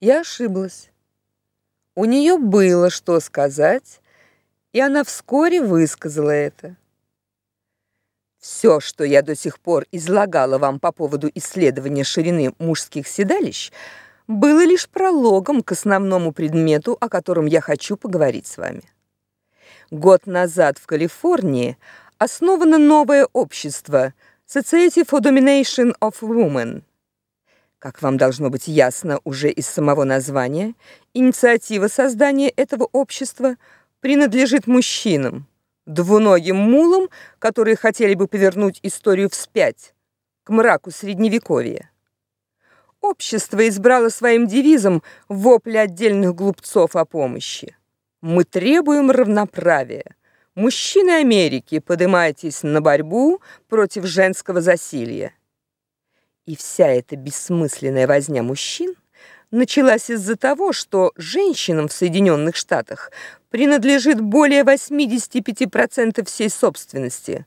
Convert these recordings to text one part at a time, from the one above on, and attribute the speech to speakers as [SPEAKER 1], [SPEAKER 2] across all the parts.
[SPEAKER 1] Я ошиблась. У нее было что сказать, и она вскоре высказала это. Все, что я до сих пор излагала вам по поводу исследования ширины мужских седалищ, было лишь прологом к основному предмету, о котором я хочу поговорить с вами. Год назад в Калифорнии основано новое общество Society for Domination of Women. Как вам должно быть ясно уже из самого названия, инициатива создания этого общества принадлежит мужчинам, двуногим мулам, которые хотели бы повернуть историю вспять, к мраку средневековья. Общество избрало своим девизом вопль отдельных глупцов о помощи. Мы требуем равноправия. Мужчины Америки, поднимайтесь на борьбу против женского засилья. И вся эта бессмысленная возня мужчин началась из-за того, что женщинам в Соединенных Штатах принадлежит более 85% всей собственности,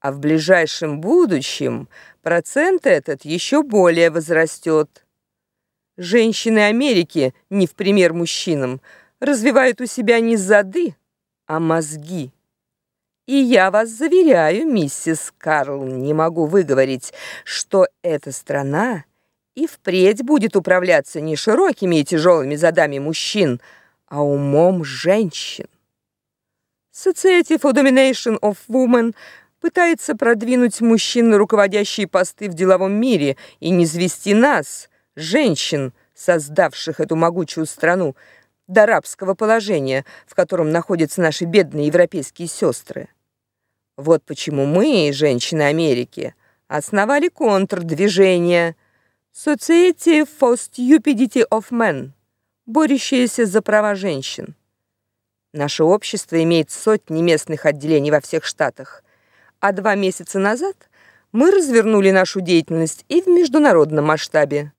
[SPEAKER 1] а в ближайшем будущем процент этот еще более возрастет. Женщины Америки, не в пример мужчинам, развивают у себя не зады, а мозги. И я вас заверяю, миссис Карл, не могу выговорить, что эта страна и впредь будет управляться не широкими и тяжелыми задами мужчин, а умом женщин. Society for Domination of Women пытается продвинуть мужчин на руководящие посты в деловом мире и не звести нас, женщин, создавших эту могучую страну, до рабского положения, в котором находятся наши бедные европейские сестры. Вот почему мы, женщины Америки, основали контрдвижение Society for Stupidity of Men, борющееся за права женщин. Наше общество имеет сотни местных отделений во всех штатах, а два месяца назад мы развернули нашу деятельность и в международном масштабе.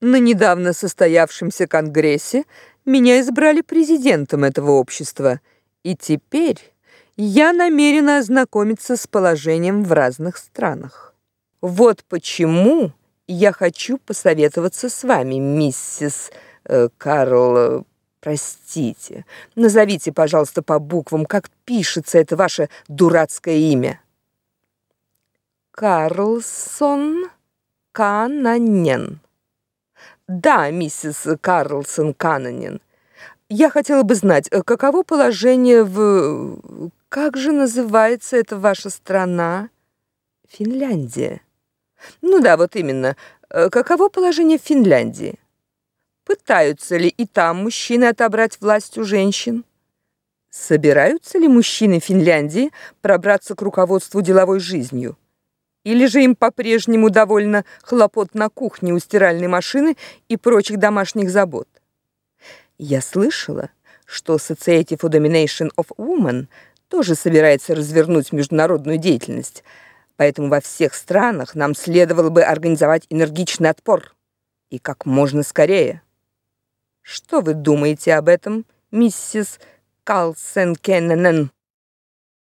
[SPEAKER 1] На недавно состоявшемся конгрессе меня избрали президентом этого общества, и теперь я намерена ознакомиться с положением в разных странах. Вот почему я хочу посоветоваться с вами, миссис э, Карл, э, простите. Назовите, пожалуйста, по буквам, как пишется это ваше дурацкое имя. Карлсон Кананен. Да, миссис Карлсон Кананен. Я хотела бы знать, э, каково положение в Как же называется эта ваша страна? Финляндия. Ну да, вот именно. Э, каково положение в Финляндии? Пытаются ли и там мужчины отобрать власть у женщин? Собираются ли мужчины Финляндии пробраться к руководству деловой жизнью? Или же им по-прежнему довольно хлопот на кухне у стиральной машины и прочих домашних забот? Я слышала, что Society for Domination of Women тоже собирается развернуть международную деятельность, поэтому во всех странах нам следовало бы организовать энергичный отпор и как можно скорее. Что вы думаете об этом, миссис Калсен Кеннен?